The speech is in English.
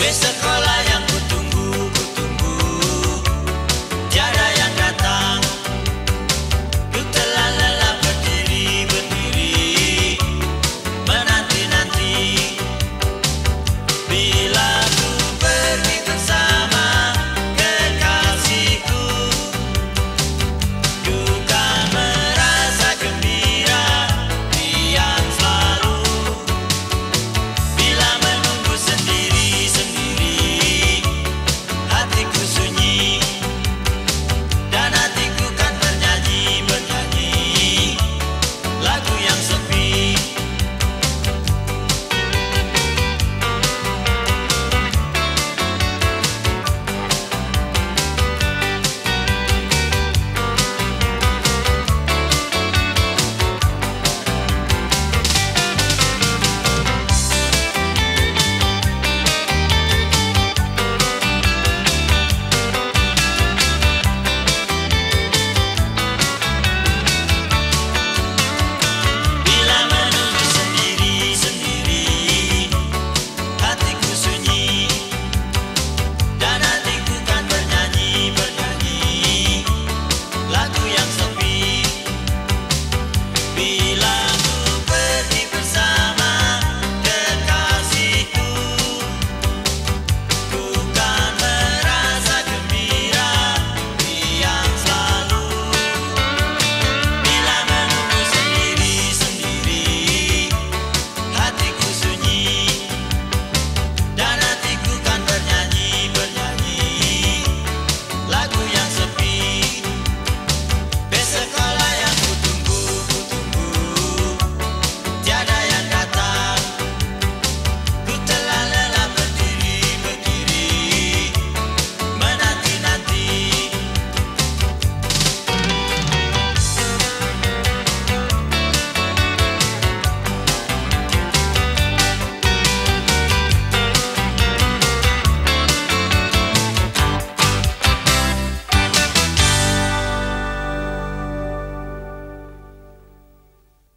Mr. Collide.